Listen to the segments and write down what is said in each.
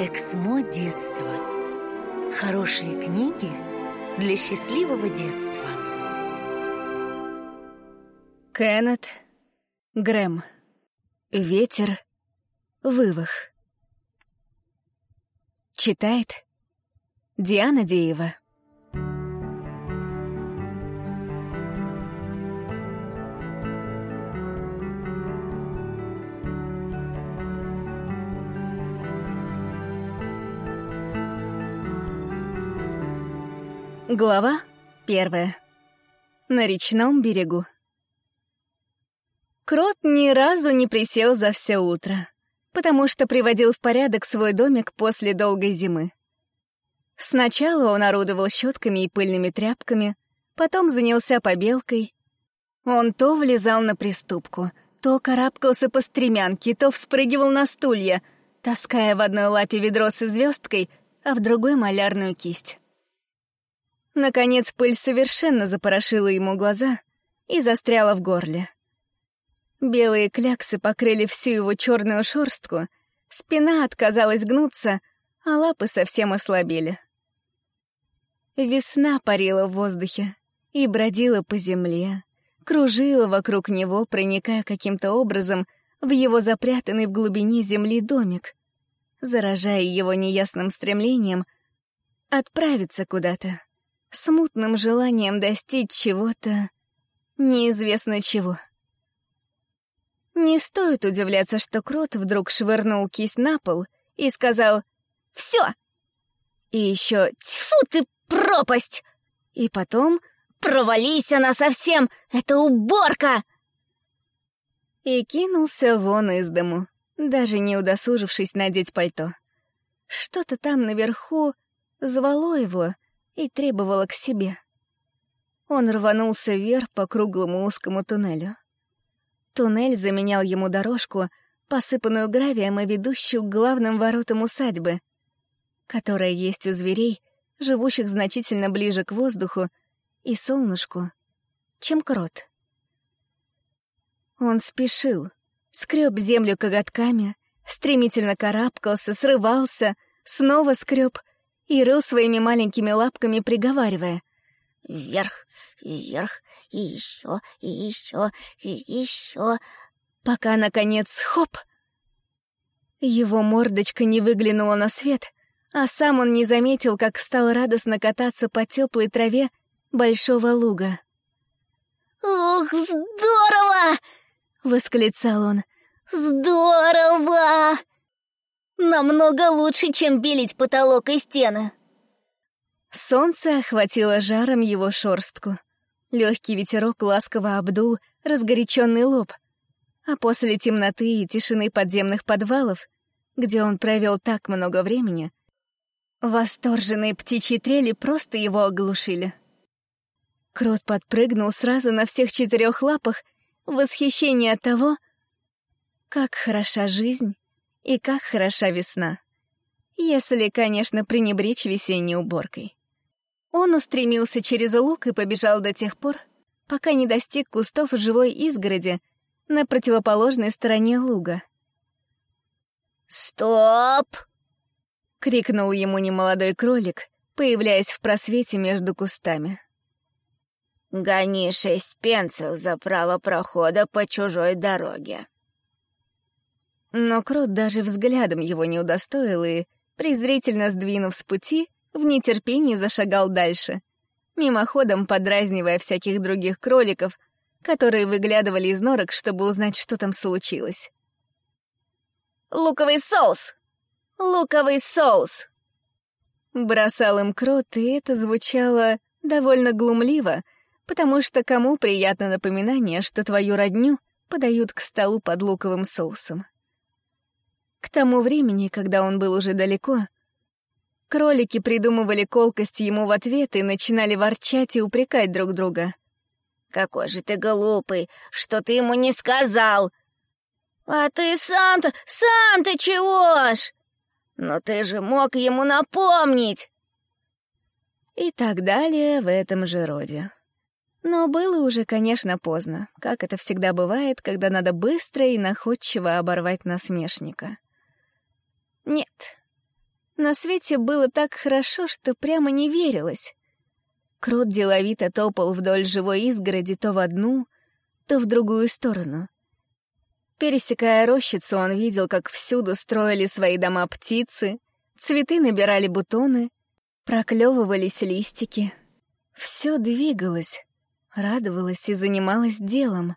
Эксмо детства. Хорошие книги для счастливого детства. Кеннет Грэм. Ветер. Вывах. Читает Диана Деева. Глава первая. На речном берегу. Крот ни разу не присел за все утро, потому что приводил в порядок свой домик после долгой зимы. Сначала он орудовал щетками и пыльными тряпками, потом занялся побелкой. Он то влезал на приступку, то карабкался по стремянке, то вспрыгивал на стулья, таская в одной лапе ведро с звездкой, а в другой — малярную кисть. Наконец пыль совершенно запорошила ему глаза и застряла в горле. Белые кляксы покрыли всю его черную шорстку, спина отказалась гнуться, а лапы совсем ослабели. Весна парила в воздухе и бродила по земле, кружила вокруг него, проникая каким-то образом в его запрятанный в глубине земли домик, заражая его неясным стремлением отправиться куда-то смутным желанием достичь чего-то неизвестно чего. Не стоит удивляться, что Крот вдруг швырнул кисть на пол и сказал «Всё!» И еще «Тьфу ты, пропасть!» И потом «Провались она совсем! Это уборка!» И кинулся вон из дому, даже не удосужившись надеть пальто. Что-то там наверху звало его — и требовала к себе. Он рванулся вверх по круглому узкому туннелю. Туннель заменял ему дорожку, посыпанную гравием и ведущую к главным воротам усадьбы, которая есть у зверей, живущих значительно ближе к воздуху и солнышку, чем крот. Он спешил, скреб землю коготками, стремительно карабкался, срывался, снова скреб и рыл своими маленькими лапками, приговаривая. «Вверх, вверх, и еще, и еще, и еще...» Пока, наконец, хоп! Его мордочка не выглянула на свет, а сам он не заметил, как стал радостно кататься по теплой траве большого луга. «Ух, здорово!» — восклицал он. «Здорово!» Намного лучше, чем белить потолок и стены. Солнце охватило жаром его шорстку. Легкий ветерок ласково обдул разгоряченный лоб. А после темноты и тишины подземных подвалов, где он провел так много времени, восторженные птичьи трели просто его оглушили. Крот подпрыгнул сразу на всех четырех лапах в восхищении от того, как хороша жизнь и как хороша весна. Если, конечно, пренебречь весенней уборкой. Он устремился через луг и побежал до тех пор, пока не достиг кустов живой изгороди на противоположной стороне луга. «Стоп!» — крикнул ему немолодой кролик, появляясь в просвете между кустами. «Гони шесть пенсов за право прохода по чужой дороге». Но Крот даже взглядом его не удостоил и, презрительно сдвинув с пути, в нетерпении зашагал дальше, мимоходом подразнивая всяких других кроликов, которые выглядывали из норок, чтобы узнать, что там случилось. «Луковый соус! Луковый соус!» Бросал им крот, и это звучало довольно глумливо, потому что кому приятно напоминание, что твою родню подают к столу под луковым соусом. К тому времени, когда он был уже далеко, кролики придумывали колкости ему в ответ и начинали ворчать и упрекать друг друга. «Какой же ты глупый! Что ты ему не сказал?» «А ты сам-то, сам-то чего ж? Но ты же мог ему напомнить!» И так далее в этом же роде. Но было уже, конечно, поздно, как это всегда бывает, когда надо быстро и находчиво оборвать насмешника. Нет, На свете было так хорошо, что прямо не верилось. Крот деловито топал вдоль живой изгороди то в одну, то в другую сторону. Пересекая рощицу, он видел, как всюду строили свои дома птицы, цветы набирали бутоны, проклевывались листики. Все двигалось, радовалось и занималось делом.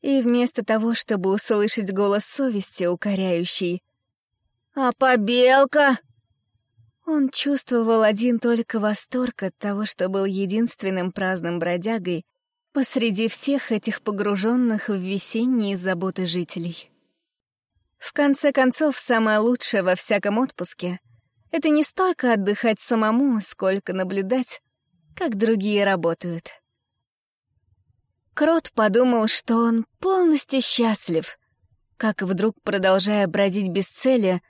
И вместо того, чтобы услышать голос совести, укоряющий «А побелка?» Он чувствовал один только восторг от того, что был единственным праздным бродягой посреди всех этих погруженных в весенние заботы жителей. В конце концов, самое лучшее во всяком отпуске — это не столько отдыхать самому, сколько наблюдать, как другие работают. Крот подумал, что он полностью счастлив, как вдруг, продолжая бродить без цели,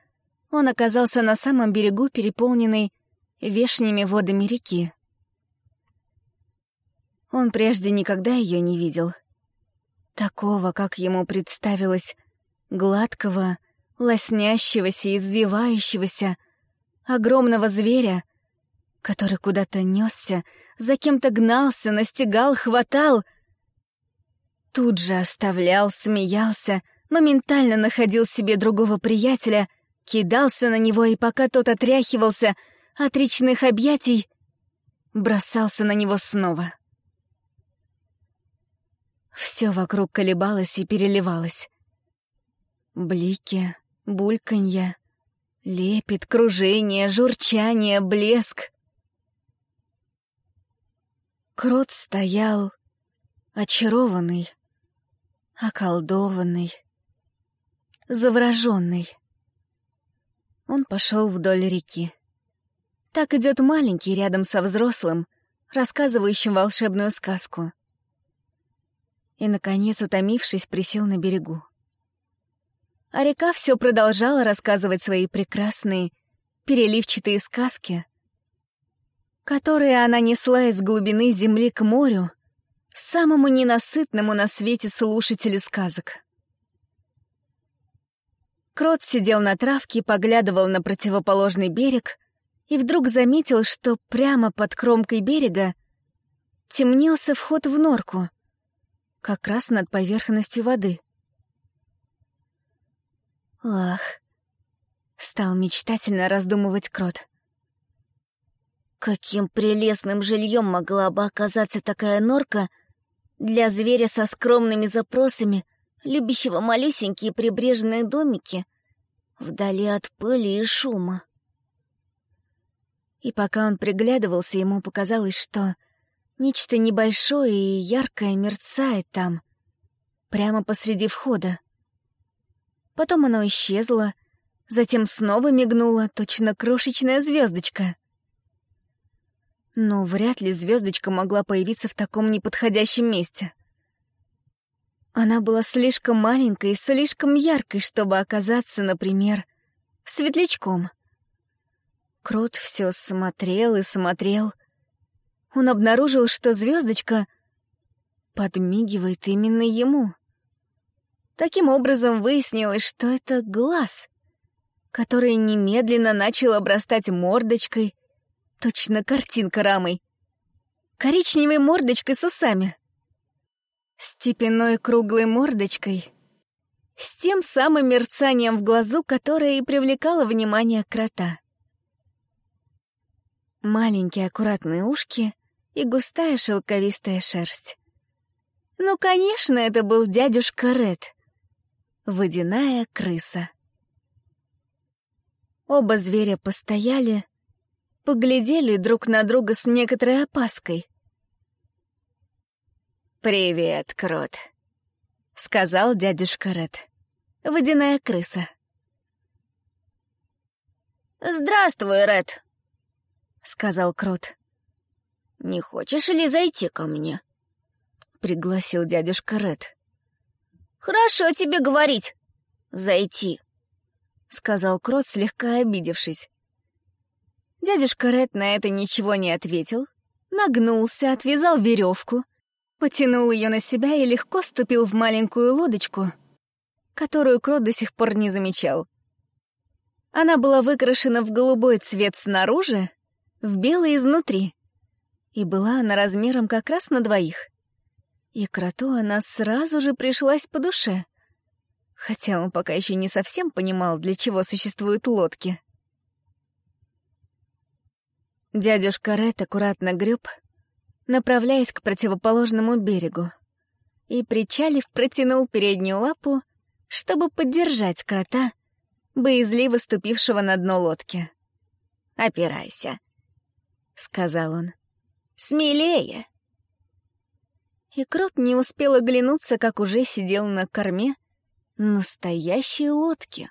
он оказался на самом берегу переполненной вешними водами реки. Он прежде никогда ее не видел. Такого, как ему представилось, гладкого, лоснящегося, извивающегося, огромного зверя, который куда-то несся, за кем-то гнался, настигал, хватал. Тут же оставлял, смеялся, моментально находил себе другого приятеля — кидался на него, и пока тот отряхивался от речных объятий, бросался на него снова. Все вокруг колебалось и переливалось. Блики, бульканье, лепет, кружение, журчание, блеск. Крот стоял очарованный, околдованный, завороженный. Он пошел вдоль реки. Так идет маленький рядом со взрослым, рассказывающим волшебную сказку. И, наконец, утомившись, присел на берегу. А река все продолжала рассказывать свои прекрасные, переливчатые сказки, которые она несла из глубины земли к морю, самому ненасытному на свете слушателю сказок. Крот сидел на травке, поглядывал на противоположный берег и вдруг заметил, что прямо под кромкой берега темнелся вход в норку, как раз над поверхностью воды. «Ах!» — стал мечтательно раздумывать Крот. «Каким прелестным жильем могла бы оказаться такая норка для зверя со скромными запросами — любящего малюсенькие прибрежные домики вдали от пыли и шума. И пока он приглядывался, ему показалось, что нечто небольшое и яркое мерцает там, прямо посреди входа. Потом оно исчезло, затем снова мигнула точно крошечная звездочка. Но вряд ли звездочка могла появиться в таком неподходящем месте. Она была слишком маленькой и слишком яркой, чтобы оказаться, например, светлячком. Крот все смотрел и смотрел. Он обнаружил, что звездочка подмигивает именно ему. Таким образом выяснилось, что это глаз, который немедленно начал обрастать мордочкой, точно картинка рамой. Коричневой мордочкой с усами степенной круглой мордочкой, с тем самым мерцанием в глазу, которое и привлекало внимание крота. Маленькие аккуратные ушки и густая шелковистая шерсть. Ну, конечно, это был дядюшка Ред, водяная крыса. Оба зверя постояли, поглядели друг на друга с некоторой опаской. «Привет, Крот», — сказал дядюшка Ред. Водяная крыса. «Здравствуй, Ред», — сказал Крот. «Не хочешь ли зайти ко мне?» — пригласил дядюшка Ред. «Хорошо тебе говорить. Зайти», — сказал Крот, слегка обидевшись. Дядюшка Ред на это ничего не ответил, нагнулся, отвязал веревку — потянул ее на себя и легко ступил в маленькую лодочку, которую Крот до сих пор не замечал. Она была выкрашена в голубой цвет снаружи, в белый изнутри. И была она размером как раз на двоих. И кроту она сразу же пришлась по душе. Хотя он пока еще не совсем понимал, для чего существуют лодки. Дядюшка Ред аккуратно греб, направляясь к противоположному берегу, и, причалив, протянул переднюю лапу, чтобы поддержать крота, боязливо ступившего на дно лодки. «Опирайся», — сказал он. «Смелее!» И крот не успел оглянуться, как уже сидел на корме настоящей лодки.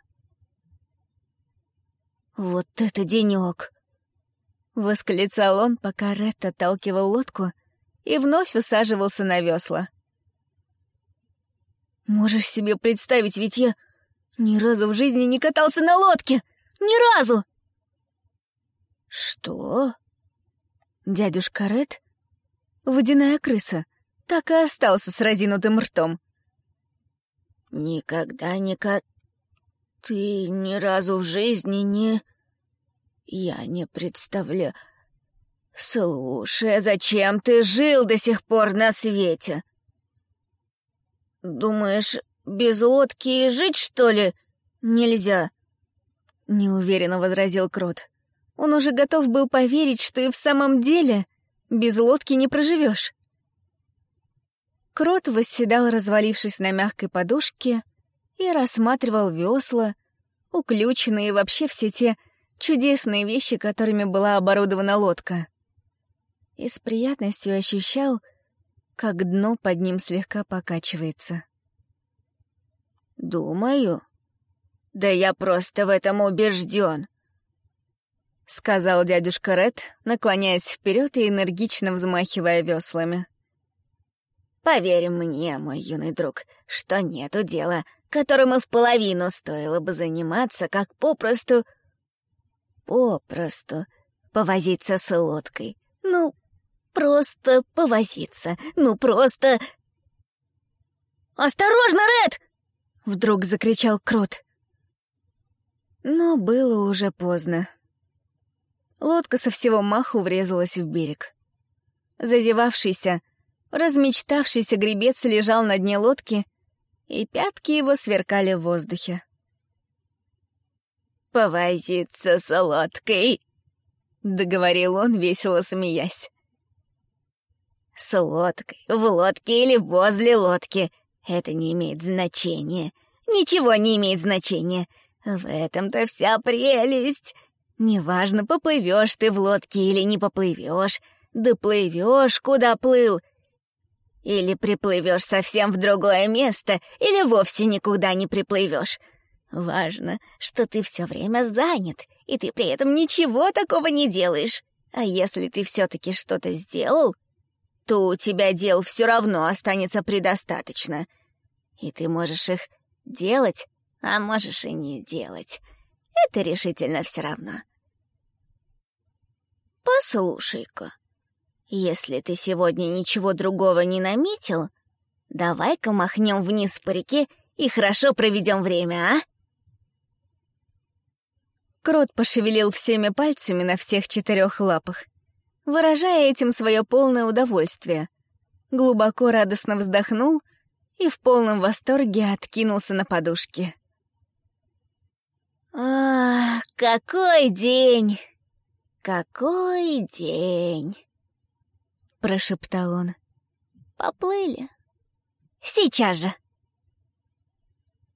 «Вот это денёк!» — восклицал он, пока Ред отталкивал лодку и вновь усаживался на весла. «Можешь себе представить, ведь я ни разу в жизни не катался на лодке! Ни разу!» «Что?» Дядюшка Ред, водяная крыса, так и остался с разинутым ртом. «Никогда не кат... Ты ни разу в жизни не...» Я не представляю. Слушай, а зачем ты жил до сих пор на свете? Думаешь, без лодки жить, что ли, нельзя? Неуверенно возразил Крот. Он уже готов был поверить, что и в самом деле без лодки не проживешь. Крот восседал, развалившись на мягкой подушке, и рассматривал весла, уключенные вообще все те чудесные вещи, которыми была оборудована лодка. И с приятностью ощущал, как дно под ним слегка покачивается. «Думаю. Да я просто в этом убежден», — сказал дядюшка Ред, наклоняясь вперед и энергично взмахивая веслами. «Поверь мне, мой юный друг, что нету дела, которым в половину стоило бы заниматься, как попросту попросту повозиться с лодкой. Ну, просто повозиться. Ну, просто... «Осторожно, Ред!» — вдруг закричал Крот. Но было уже поздно. Лодка со всего маху врезалась в берег. Зазевавшийся, размечтавшийся гребец лежал на дне лодки, и пятки его сверкали в воздухе повозиться с лодкой», — договорил он, весело смеясь. «С лодкой, в лодке или возле лодки — это не имеет значения. Ничего не имеет значения. В этом-то вся прелесть. Неважно, поплывешь ты в лодке или не поплывешь, доплывешь, куда плыл, или приплывешь совсем в другое место, или вовсе никуда не приплывешь. Важно, что ты все время занят, и ты при этом ничего такого не делаешь. А если ты все-таки что-то сделал, то у тебя дел все равно останется предостаточно. И ты можешь их делать, а можешь и не делать. Это решительно все равно. Послушай-ка, если ты сегодня ничего другого не наметил, давай-ка махнем вниз по реке и хорошо проведем время, а? Крот пошевелил всеми пальцами на всех четырех лапах, выражая этим свое полное удовольствие. Глубоко радостно вздохнул и в полном восторге откинулся на подушке. «Ах, какой день! Какой день!» — прошептал он. «Поплыли. Сейчас же!»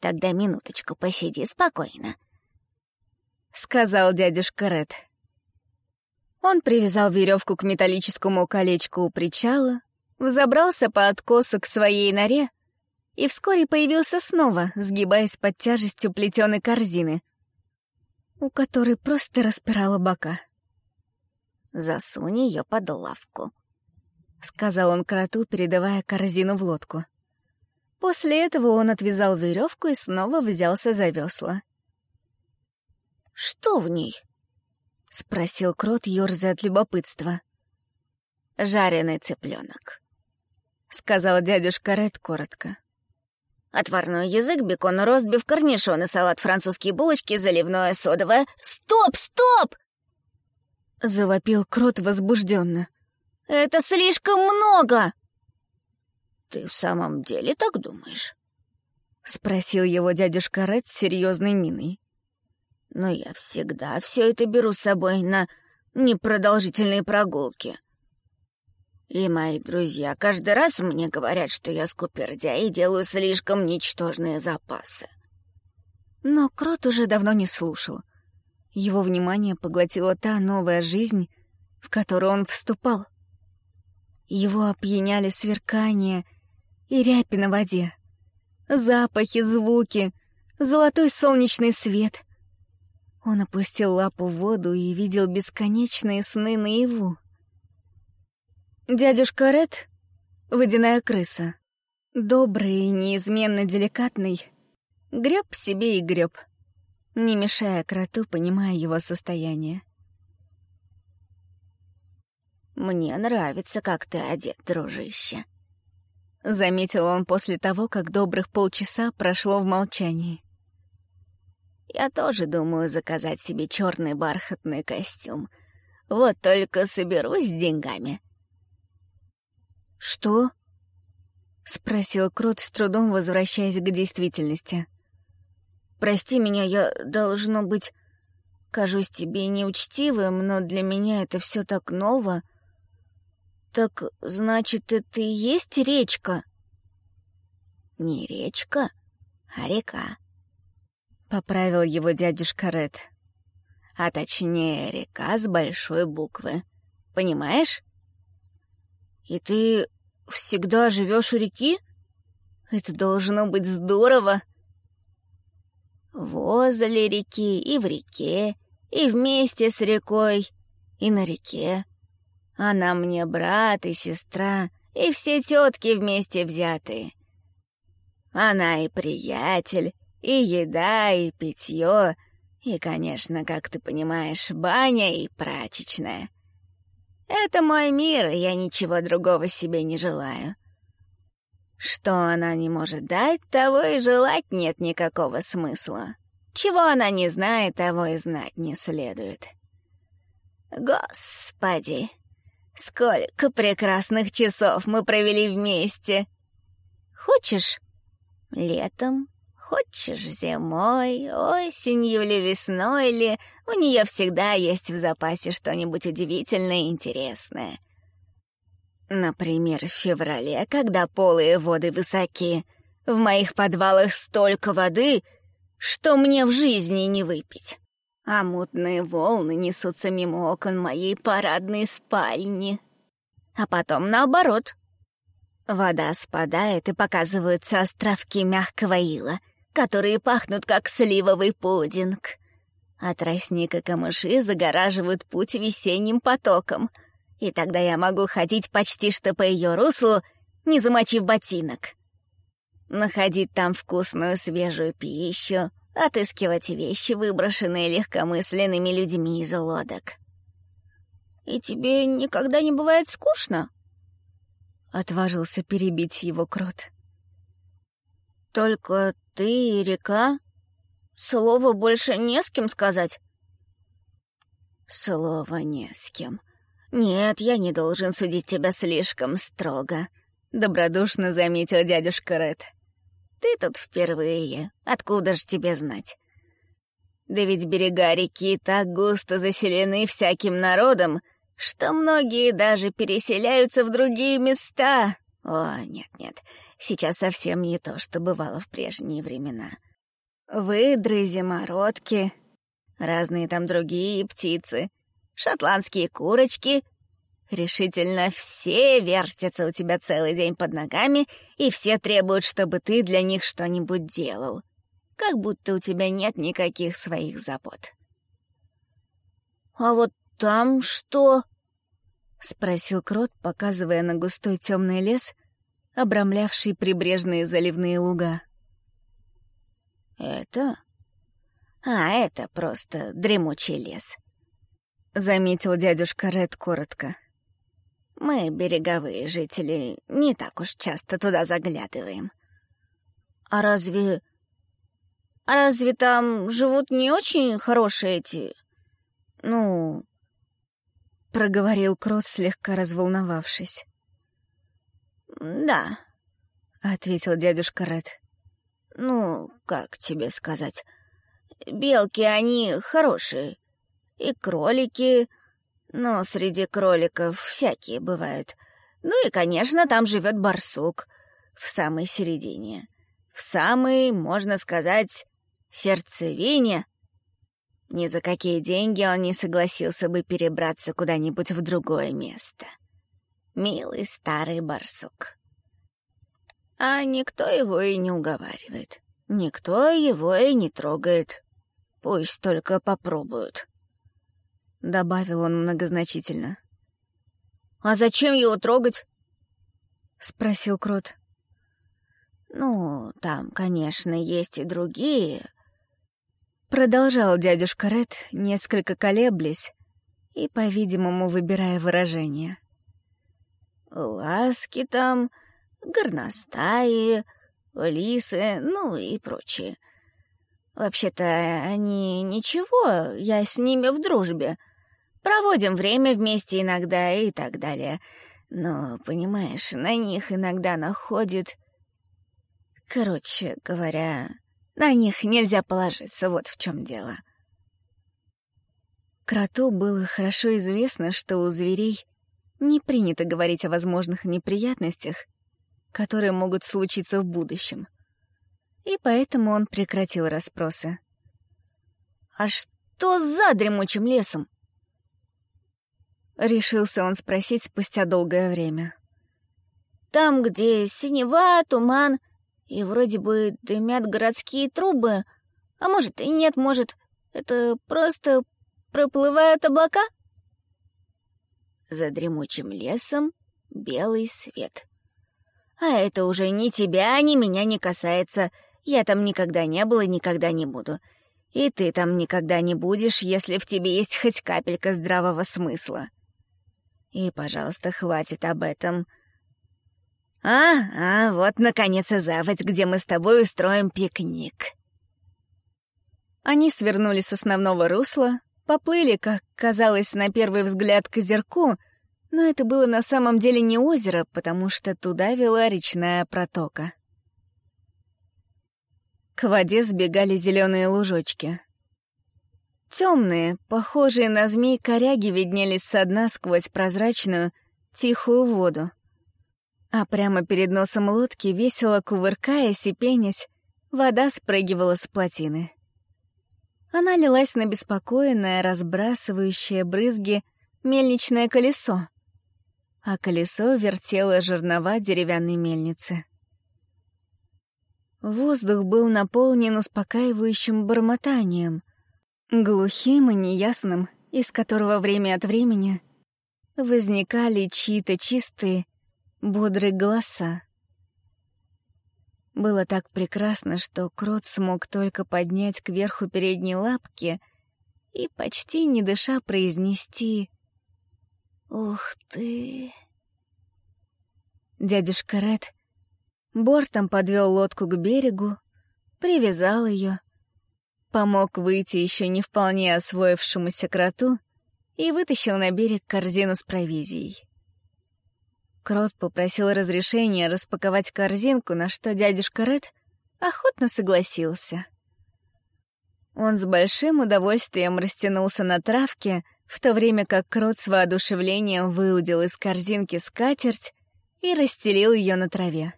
«Тогда минуточку посиди спокойно. — сказал дядюшка Ред. Он привязал веревку к металлическому колечку у причала, взобрался по откосу к своей норе и вскоре появился снова, сгибаясь под тяжестью плетеной корзины, у которой просто распирала бока. «Засунь ее под лавку», — сказал он кроту, передавая корзину в лодку. После этого он отвязал веревку и снова взялся за весла. «Что в ней?» — спросил Крот, ёрзая от любопытства. «Жареный цыпленок», — сказал дядюшка Ред коротко. Отварной язык, бекон, ростбиф, корнишоны, салат, французские булочки, заливное, содовое. Стоп, стоп! Завопил Крот возбужденно. Это слишком много! Ты в самом деле так думаешь? Спросил его дядюшка Ред с серьезной миной. Но я всегда все это беру с собой на непродолжительные прогулки. И мои друзья каждый раз мне говорят, что я скупердя и делаю слишком ничтожные запасы. Но Крот уже давно не слушал. Его внимание поглотила та новая жизнь, в которую он вступал. Его опьяняли сверкание и рябь на воде, запахи, звуки, золотой солнечный свет. Он опустил лапу в воду и видел бесконечные сны наяву. Дядюшка Ред — водяная крыса. Добрый и неизменно деликатный. Греб себе и греб, не мешая кроту, понимая его состояние. «Мне нравится, как ты одет, дружище», — заметил он после того, как добрых полчаса прошло в молчании. «Я тоже думаю заказать себе черный бархатный костюм. Вот только соберусь с деньгами». «Что?» — спросил Крот, с трудом возвращаясь к действительности. «Прости меня, я, должно быть, кажусь тебе неучтивым, но для меня это все так ново. Так, значит, это и есть речка?» «Не речка, а река», — поправил его дядюшка Ред. «А точнее, река с большой буквы. Понимаешь?» «И ты всегда живешь у реки? Это должно быть здорово!» «Возле реки и в реке, и вместе с рекой, и на реке. Она мне брат и сестра, и все тетки вместе взятые. Она и приятель, и еда, и питье, и, конечно, как ты понимаешь, баня и прачечная. Это мой мир, и я ничего другого себе не желаю. Что она не может дать, того и желать нет никакого смысла. Чего она не знает, того и знать не следует. Господи, сколько прекрасных часов мы провели вместе. Хочешь летом, хочешь зимой, осенью или весной или у нее всегда есть в запасе что-нибудь удивительное и интересное. Например, в феврале, когда полые воды высоки, в моих подвалах столько воды, что мне в жизни не выпить. А мутные волны несутся мимо окон моей парадной спальни. А потом наоборот. Вода спадает, и показываются островки мягкого ила, которые пахнут как сливовый пудинг а тростник и камыши загораживают путь весенним потоком, и тогда я могу ходить почти что по ее руслу, не замочив ботинок. Находить там вкусную свежую пищу, отыскивать вещи, выброшенные легкомысленными людьми из лодок. «И тебе никогда не бывает скучно?» Отважился перебить его крот. «Только ты и река?» Слово больше не с кем сказать. Слово не с кем. Нет, я не должен судить тебя слишком строго, добродушно заметил дядюшка Ред. Ты тут впервые. Откуда ж тебе знать? Да ведь берега реки так густо заселены всяким народом, что многие даже переселяются в другие места. О, нет-нет, сейчас совсем не то, что бывало в прежние времена. Выдры, зимородки, разные там другие птицы, шотландские курочки. Решительно все вертятся у тебя целый день под ногами, и все требуют, чтобы ты для них что-нибудь делал. Как будто у тебя нет никаких своих забот. «А вот там что?» — спросил Крот, показывая на густой темный лес, обрамлявший прибрежные заливные луга. «Это? А, это просто дремучий лес», — заметил дядюшка Ред коротко. «Мы, береговые жители, не так уж часто туда заглядываем». «А разве... А разве там живут не очень хорошие эти... Ну...» Проговорил Крот, слегка разволновавшись. «Да», — ответил дядюшка Ред. «Ну, как тебе сказать? Белки, они хорошие. И кролики, но среди кроликов всякие бывают. Ну и, конечно, там живет барсук в самой середине. В самой, можно сказать, сердцевине. Ни за какие деньги он не согласился бы перебраться куда-нибудь в другое место. Милый старый барсук. А никто его и не уговаривает. Никто его и не трогает. Пусть только попробуют. Добавил он многозначительно. «А зачем его трогать?» — спросил Крот. «Ну, там, конечно, есть и другие». Продолжал дядюшка Ред, несколько колеблясь и, по-видимому, выбирая выражение. «Ласки там, горностаи, лисы, ну и прочее. Вообще-то они ничего, я с ними в дружбе. Проводим время вместе иногда и так далее. Но, понимаешь, на них иногда находит... Короче говоря, на них нельзя положиться, вот в чем дело. Кроту было хорошо известно, что у зверей не принято говорить о возможных неприятностях, которые могут случиться в будущем. И поэтому он прекратил расспросы. «А что за дремучим лесом?» Решился он спросить спустя долгое время. «Там, где синева, туман, и вроде бы дымят городские трубы, а может и нет, может, это просто проплывают облака?» За дремучим лесом белый свет. «А это уже ни тебя, ни меня не касается. Я там никогда не был и никогда не буду. И ты там никогда не будешь, если в тебе есть хоть капелька здравого смысла». И, пожалуйста, хватит об этом. А, а, вот, наконец, и заводь, где мы с тобой устроим пикник. Они свернули с основного русла, поплыли, как казалось на первый взгляд, к озерку, но это было на самом деле не озеро, потому что туда вела речная протока. К воде сбегали зеленые лужочки — Темные, похожие на змей коряги виднелись со дна сквозь прозрачную, тихую воду. А прямо перед носом лодки, весело кувыркаясь и пенясь, вода спрыгивала с плотины. Она лилась на беспокойное, разбрасывающее брызги мельничное колесо, а колесо вертело жернова деревянной мельницы. Воздух был наполнен успокаивающим бормотанием — глухим и неясным, из которого время от времени возникали чьи-то чистые, бодрые голоса. Было так прекрасно, что Крот смог только поднять кверху передние лапки и, почти не дыша, произнести «Ух ты!». Дядюшка Ред бортом подвел лодку к берегу, привязал ее — помог выйти еще не вполне освоившемуся кроту и вытащил на берег корзину с провизией. Крот попросил разрешения распаковать корзинку, на что дядюшка Ред охотно согласился. Он с большим удовольствием растянулся на травке, в то время как Крот с воодушевлением выудил из корзинки скатерть и расстелил ее на траве.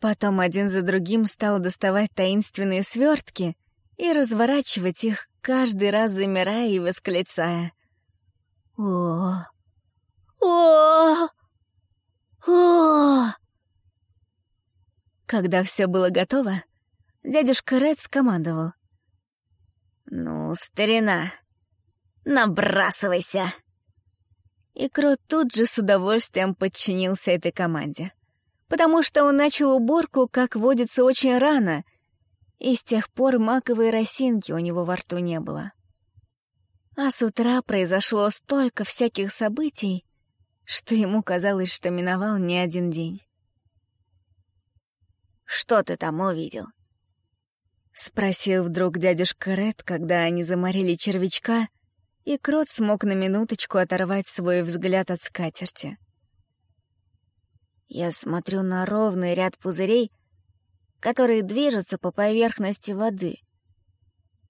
Потом один за другим стал доставать таинственные свертки, и разворачивать их, каждый раз замирая и восклицая. «О! О!» Когда все было готово, дядюшка Ред скомандовал. «Ну, старина, набрасывайся!» И Крот тут же с удовольствием подчинился этой команде, потому что он начал уборку, как водится, очень рано — и с тех пор маковой росинки у него во рту не было. А с утра произошло столько всяких событий, что ему казалось, что миновал не один день. Что ты там увидел?» Спросил вдруг дядюшка Ред, когда они заморили червячка, и Крот смог на минуточку оторвать свой взгляд от скатерти. «Я смотрю на ровный ряд пузырей, которые движутся по поверхности воды.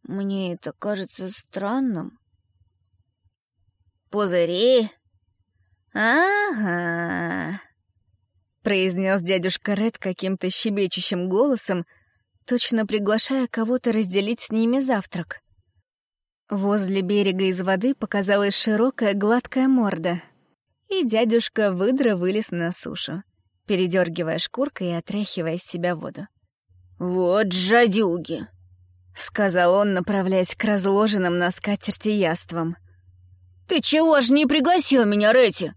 Мне это кажется странным». «Пузыри? Ага», — произнес дядюшка Ред каким-то щебечущим голосом, точно приглашая кого-то разделить с ними завтрак. Возле берега из воды показалась широкая гладкая морда, и дядюшка выдра вылез на сушу, передергивая шкуркой и отряхивая с себя воду. «Вот жадюги!» — сказал он, направляясь к разложенным на скатерти яствам. «Ты чего ж не пригласил меня, Рэти?»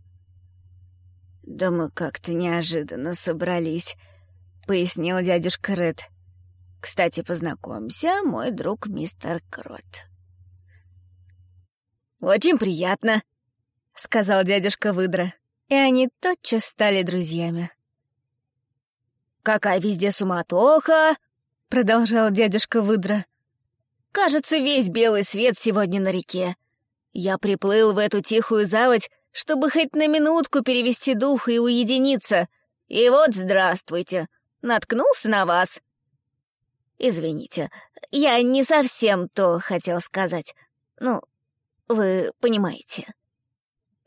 «Да мы как-то неожиданно собрались», — пояснил дядюшка Ред. «Кстати, познакомься, мой друг мистер Крот». «Очень приятно», — сказал дядюшка Выдра, и они тотчас стали друзьями. «Какая везде суматоха!» — продолжал дядюшка Выдра. «Кажется, весь белый свет сегодня на реке. Я приплыл в эту тихую заводь, чтобы хоть на минутку перевести дух и уединиться. И вот здравствуйте, наткнулся на вас». «Извините, я не совсем то хотел сказать. Ну, вы понимаете.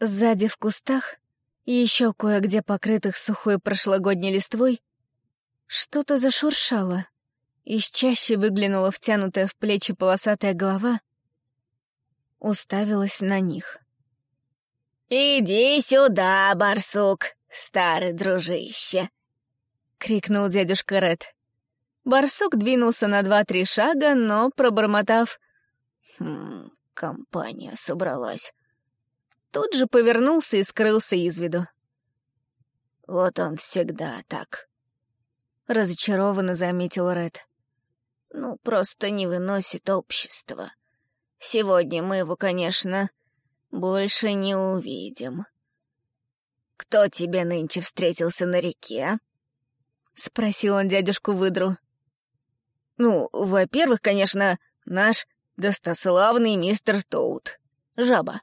Сзади в кустах, еще кое-где покрытых сухой прошлогодней листвой, что-то зашуршало. Из чаще выглянула втянутая в плечи полосатая голова, уставилась на них. «Иди сюда, барсук, старый дружище!» — крикнул дядюшка Ред. Барсук двинулся на два-три шага, но, пробормотав «Хм, компания собралась. Тут же повернулся и скрылся из виду. «Вот он всегда так», — разочарованно заметил Ред. «Ну, просто не выносит общество. Сегодня мы его, конечно, больше не увидим». «Кто тебе нынче встретился на реке?» — спросил он дядюшку Выдру. «Ну, во-первых, конечно, наш достославный мистер Тоут. Жаба.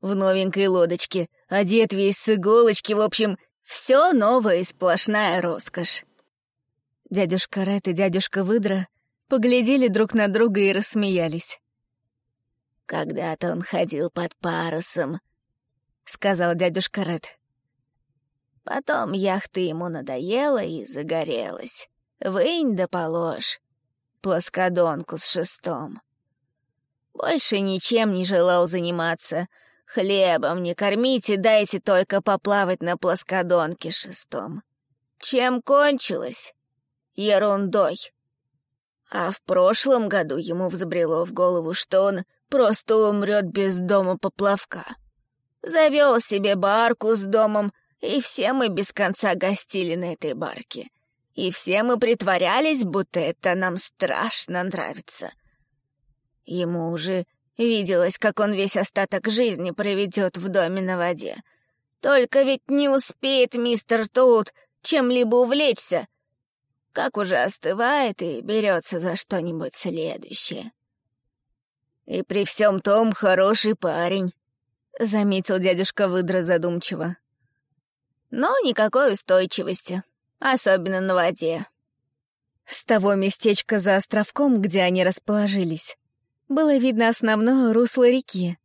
В новенькой лодочке, одет весь с иголочки, в общем, все новое и сплошная роскошь. Дядюшка Ред и дядюшка Выдра поглядели друг на друга и рассмеялись. «Когда-то он ходил под парусом», — сказал дядюшка Ред. Потом яхта ему надоела и загорелась. Вынь да положь. Плоскодонку с шестом. Больше ничем не желал заниматься. Хлебом не кормите, дайте только поплавать на плоскодонке шестом. Чем кончилось? Ерундой. А в прошлом году ему взбрело в голову, что он просто умрет без дома поплавка. Завел себе барку с домом, и все мы без конца гостили на этой барке. И все мы притворялись, будто это нам страшно нравится — Ему уже виделось, как он весь остаток жизни проведет в доме на воде. Только ведь не успеет мистер Тут чем-либо увлечься, как уже остывает и берется за что-нибудь следующее. «И при всем том хороший парень», — заметил дядюшка Выдра задумчиво. «Но никакой устойчивости, особенно на воде». С того местечка за островком, где они расположились, было видно основное русло реки.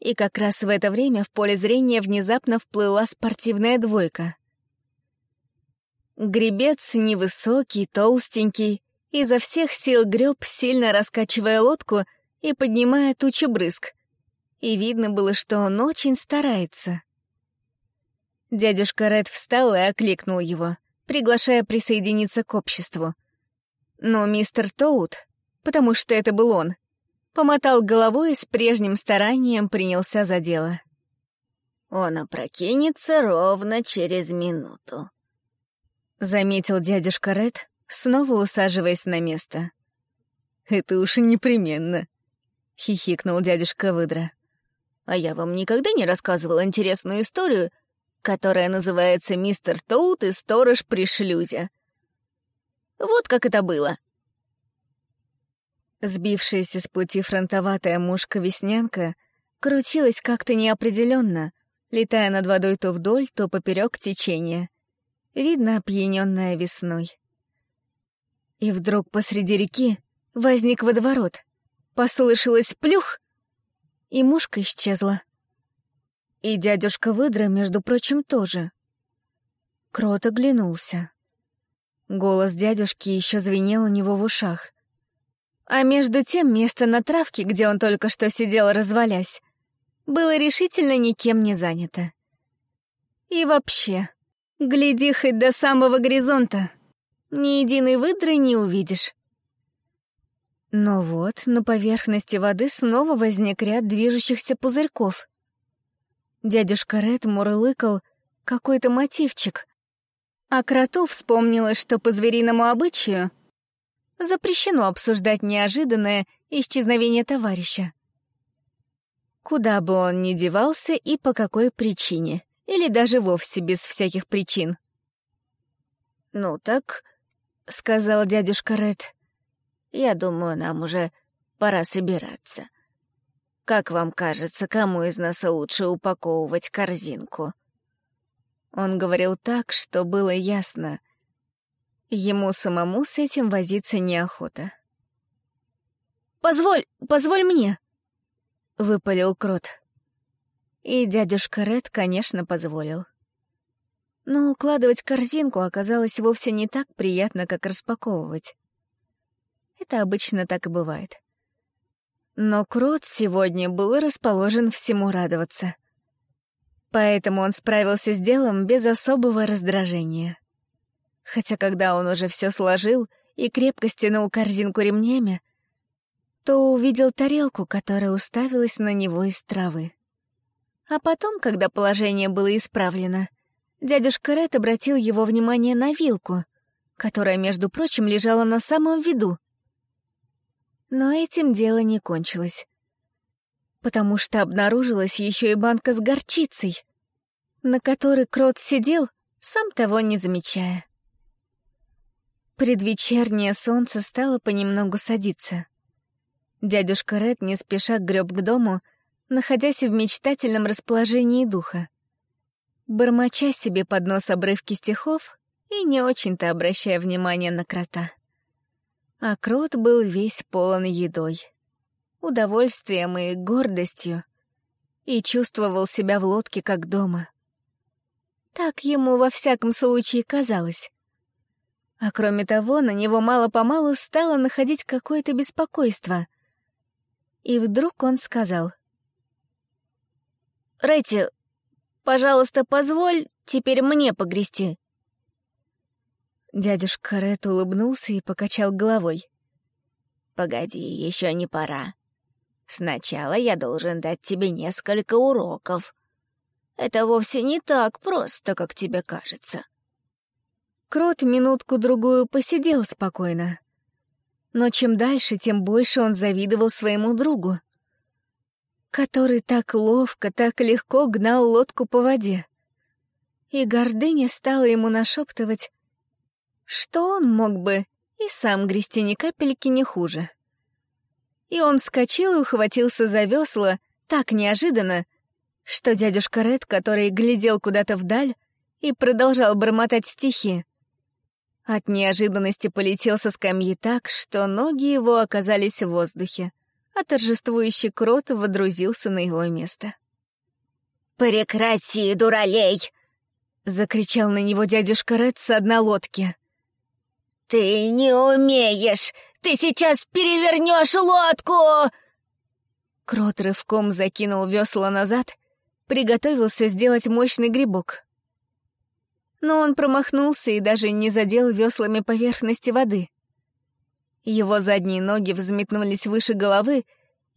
И как раз в это время в поле зрения внезапно вплыла спортивная двойка. Гребец невысокий, толстенький, изо всех сил греб, сильно раскачивая лодку и поднимая тучи брызг. И видно было, что он очень старается. Дядюшка Ред встал и окликнул его, приглашая присоединиться к обществу. Но мистер Тоут, потому что это был он, помотал головой и с прежним старанием принялся за дело. «Он опрокинется ровно через минуту», — заметил дядюшка Ред, снова усаживаясь на место. «Это уж непременно», — хихикнул дядюшка Выдра. «А я вам никогда не рассказывал интересную историю, которая называется «Мистер Тоут и сторож при шлюзе». Вот как это было. Сбившаяся с пути фронтоватая мушка-веснянка крутилась как-то неопределенно, летая над водой то вдоль, то поперек течения. Видно, опьяненная весной. И вдруг посреди реки возник водоворот. Послышалось плюх, и мушка исчезла. И дядюшка выдра, между прочим, тоже. Крот оглянулся. Голос дядюшки еще звенел у него в ушах. А между тем место на травке, где он только что сидел, развалясь, было решительно никем не занято. И вообще, гляди хоть до самого горизонта, ни единой выдры не увидишь. Но вот на поверхности воды снова возник ряд движущихся пузырьков. Дядюшка Ред мурлыкал какой-то мотивчик, а кроту вспомнилось, что по звериному обычаю — запрещено обсуждать неожиданное исчезновение товарища. Куда бы он ни девался и по какой причине, или даже вовсе без всяких причин. «Ну так», — сказал дядюшка Ред, — «я думаю, нам уже пора собираться. Как вам кажется, кому из нас лучше упаковывать корзинку?» Он говорил так, что было ясно — Ему самому с этим возиться неохота. «Позволь, позволь мне!» — выпалил Крот. И дядюшка Ред, конечно, позволил. Но укладывать корзинку оказалось вовсе не так приятно, как распаковывать. Это обычно так и бывает. Но Крот сегодня был расположен всему радоваться. Поэтому он справился с делом без особого раздражения. Хотя когда он уже все сложил и крепко стянул корзинку ремнями, то увидел тарелку, которая уставилась на него из травы. А потом, когда положение было исправлено, дядюшка Ред обратил его внимание на вилку, которая, между прочим, лежала на самом виду. Но этим дело не кончилось, потому что обнаружилась еще и банка с горчицей, на которой крот сидел, сам того не замечая. Предвечернее солнце стало понемногу садиться. Дядюшка Ред не спеша греб к дому, находясь в мечтательном расположении духа. Бормоча себе под нос обрывки стихов и не очень-то обращая внимания на крота. А крот был весь полон едой, удовольствием и гордостью, и чувствовал себя в лодке как дома. Так ему во всяком случае казалось. А кроме того, на него мало-помалу стало находить какое-то беспокойство. И вдруг он сказал. «Рэти, пожалуйста, позволь теперь мне погрести». Дядюшка Рэт улыбнулся и покачал головой. «Погоди, еще не пора. Сначала я должен дать тебе несколько уроков. Это вовсе не так просто, как тебе кажется. Крот минутку-другую посидел спокойно. Но чем дальше, тем больше он завидовал своему другу, который так ловко, так легко гнал лодку по воде. И гордыня стала ему нашептывать, что он мог бы и сам грести ни капельки не хуже. И он вскочил и ухватился за весла так неожиданно, что дядюшка Ред, который глядел куда-то вдаль и продолжал бормотать стихи, от неожиданности полетел со скамьи так, что ноги его оказались в воздухе, а торжествующий крот водрузился на его место. «Прекрати, дуралей!» — закричал на него дядюшка Ред с одной лодки. «Ты не умеешь! Ты сейчас перевернешь лодку!» Крот рывком закинул весла назад, приготовился сделать мощный грибок но он промахнулся и даже не задел веслами поверхности воды. Его задние ноги взметнулись выше головы,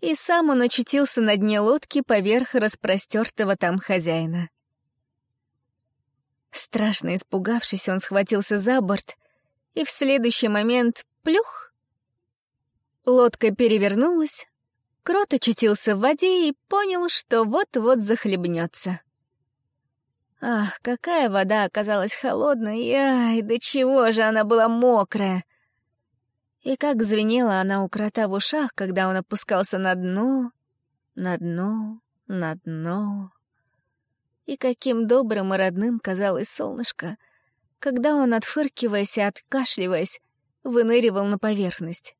и сам он очутился на дне лодки поверх распростертого там хозяина. Страшно испугавшись, он схватился за борт, и в следующий момент — плюх! Лодка перевернулась, крот очутился в воде и понял, что вот-вот захлебнется. Ах, какая вода оказалась холодной, и ай, до чего же она была мокрая! И как звенела она у крота в ушах, когда он опускался на дно, на дно, на дно. И каким добрым и родным казалось солнышко, когда он, отфыркиваясь и откашливаясь, выныривал на поверхность.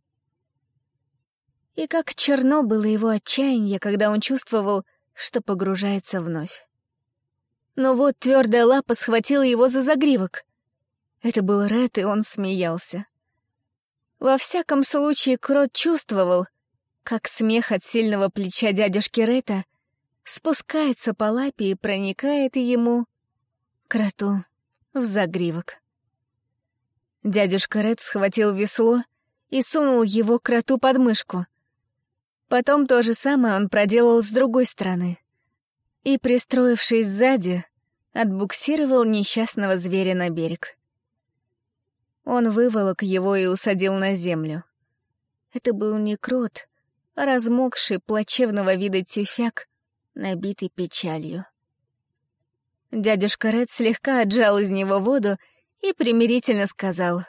И как черно было его отчаяние, когда он чувствовал, что погружается вновь. Но вот твердая лапа схватила его за загривок. Это был Ред, и он смеялся. Во всяком случае, Крот чувствовал, как смех от сильного плеча дядюшки Ретта спускается по лапе и проникает ему, кроту, в загривок. Дядюшка Ред схватил весло и сунул его кроту под мышку. Потом то же самое он проделал с другой стороны. И, пристроившись сзади, отбуксировал несчастного зверя на берег. Он выволок его и усадил на землю. Это был не крот, а размокший, плачевного вида тюфяк, набитый печалью. Дядюшка Ред слегка отжал из него воду и примирительно сказал.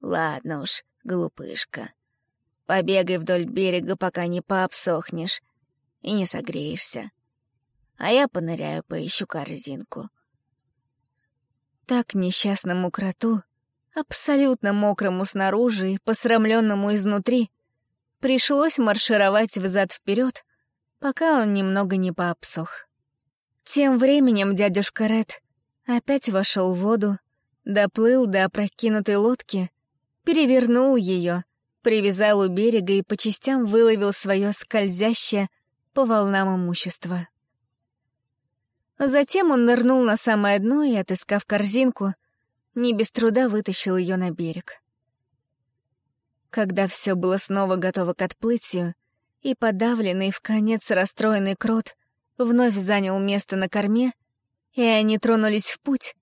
«Ладно уж, глупышка, побегай вдоль берега, пока не пообсохнешь и не согреешься. А я поныряю, поищу корзинку». Так несчастному кроту абсолютно мокрому снаружи и посрамленному изнутри, пришлось маршировать взад-вперед, пока он немного не пообсох. Тем временем дядюшка Ред опять вошел в воду, доплыл до опрокинутой лодки, перевернул ее, привязал у берега и по частям выловил свое скользящее по волнам имущество. Затем он нырнул на самое дно и, отыскав корзинку, не без труда вытащил ее на берег. Когда все было снова готово к отплытию, и подавленный в конец расстроенный крот вновь занял место на корме, и они тронулись в путь,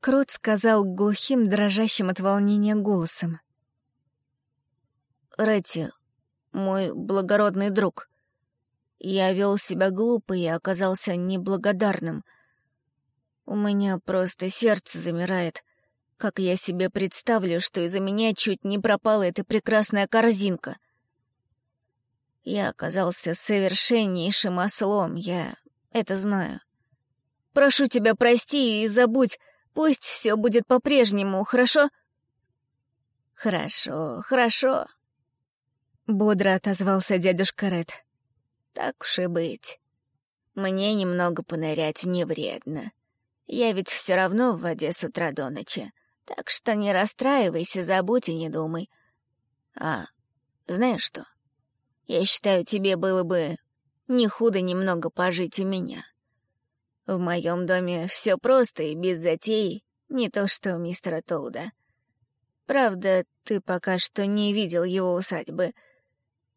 крот сказал глухим, дрожащим от волнения голосом. «Ретти, мой благородный друг, я вел себя глупо и оказался неблагодарным — у меня просто сердце замирает, как я себе представлю, что из-за меня чуть не пропала эта прекрасная корзинка. Я оказался совершеннейшим ослом, я это знаю. Прошу тебя, прости и забудь, пусть все будет по-прежнему, хорошо? Хорошо, хорошо. Бодро отозвался дядюшка Ред. Так уж и быть. Мне немного понырять не вредно. Я ведь все равно в воде с утра до ночи, так что не расстраивайся, забудь и не думай. А, знаешь что? Я считаю, тебе было бы не худо немного пожить у меня. В моем доме все просто и без затей, не то что у мистера Тоуда. Правда, ты пока что не видел его усадьбы.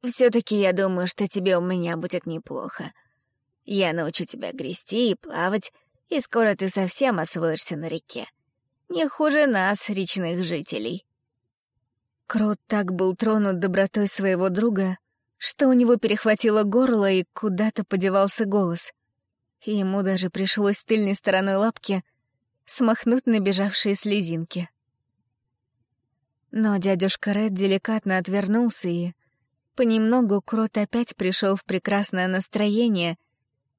все таки я думаю, что тебе у меня будет неплохо. Я научу тебя грести и плавать, и скоро ты совсем освоишься на реке. Не хуже нас, речных жителей». Крот так был тронут добротой своего друга, что у него перехватило горло и куда-то подевался голос. И ему даже пришлось тыльной стороной лапки смахнуть набежавшие слезинки. Но дядюшка Ред деликатно отвернулся, и понемногу Крот опять пришел в прекрасное настроение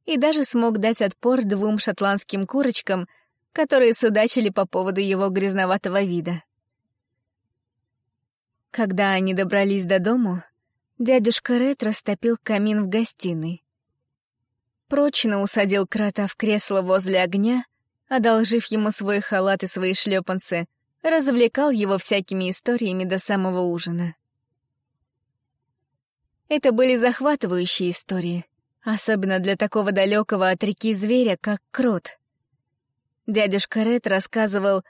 и даже смог дать отпор двум шотландским курочкам, которые судачили по поводу его грязноватого вида. Когда они добрались до дому, дядюшка Ред растопил камин в гостиной. Прочно усадил крота в кресло возле огня, одолжив ему свой халат и свои шлепанцы, развлекал его всякими историями до самого ужина. Это были захватывающие истории — Особенно для такого далекого от реки зверя, как крот. Дядюшка Ред рассказывал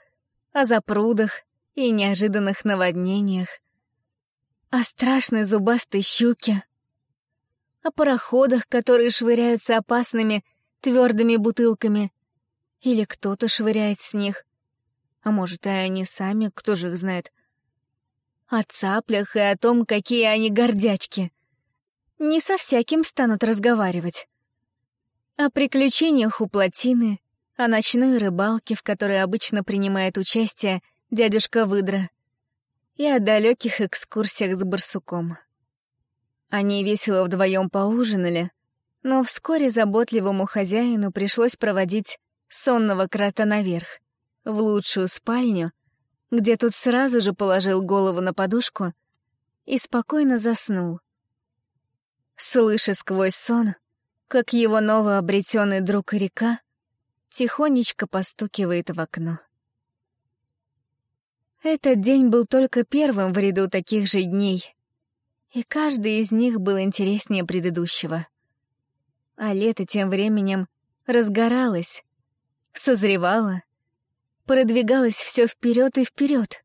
о запрудах и неожиданных наводнениях, о страшной зубастой щуке, о пароходах, которые швыряются опасными твердыми бутылками, или кто-то швыряет с них, а может, и они сами, кто же их знает, о цаплях и о том, какие они гордячки — не со всяким станут разговаривать. О приключениях у плотины, о ночной рыбалке, в которой обычно принимает участие дядюшка Выдра, и о далеких экскурсиях с барсуком. Они весело вдвоем поужинали, но вскоре заботливому хозяину пришлось проводить сонного крота наверх, в лучшую спальню, где тут сразу же положил голову на подушку и спокойно заснул. Слыша сквозь сон, как его новообретенный друг река тихонечко постукивает в окно. Этот день был только первым в ряду таких же дней, и каждый из них был интереснее предыдущего. А лето тем временем разгоралось, созревало, продвигалось все вперед и вперед.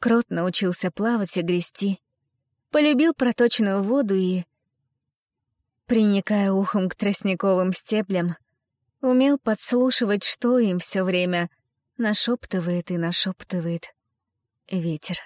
Крот научился плавать и грести, полюбил проточную воду и, приникая ухом к тростниковым стеблям, умел подслушивать, что им все время нашептывает и нашептывает ветер.